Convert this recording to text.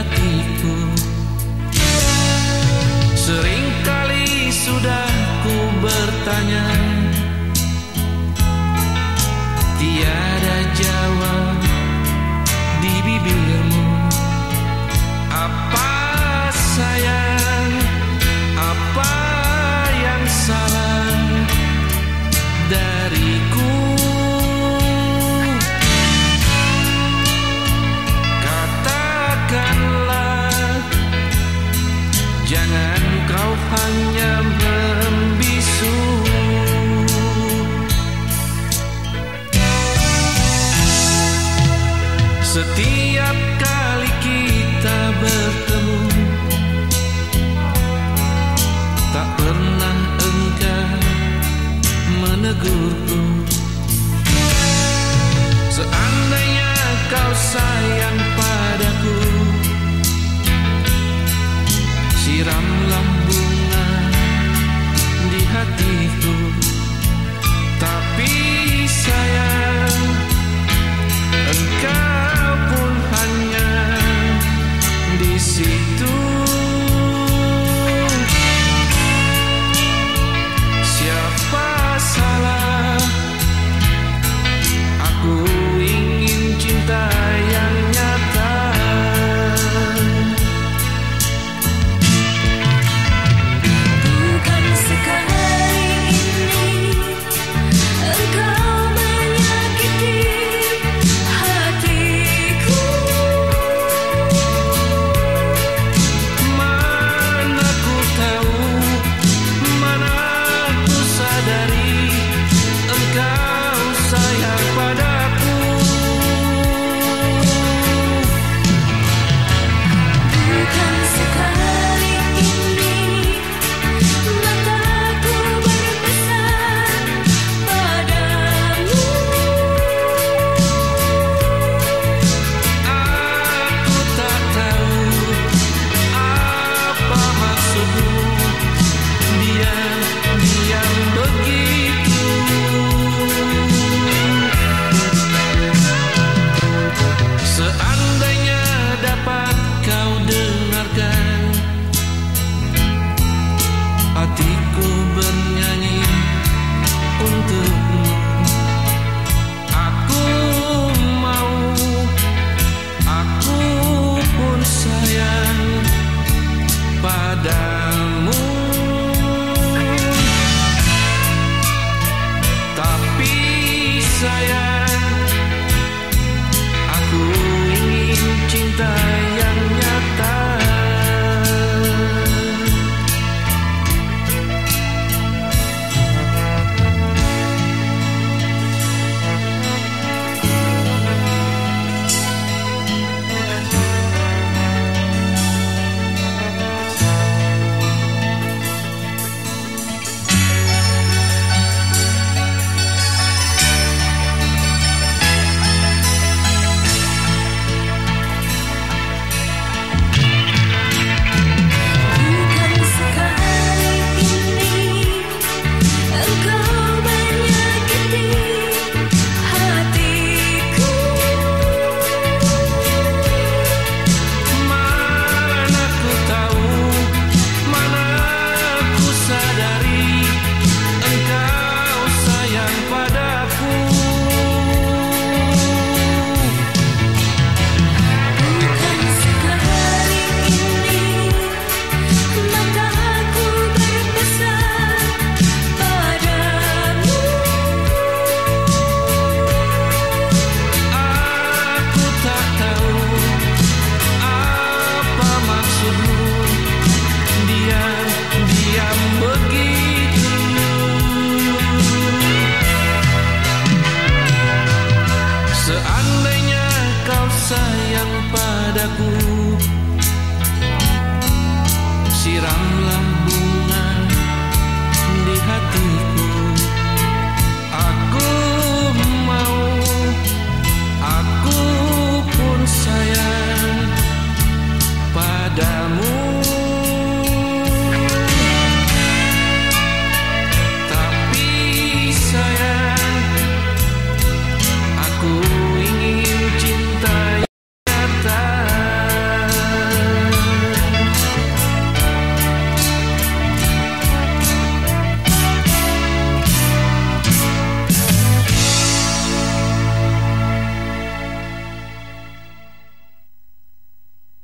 hatiku. Seringkali sudah ku bertanya Setiap kali kita bertemu Tak pernah engkau menegurku. Seandainya kau sayang padaku Siramlah bunga di hatiku. Tapi sayang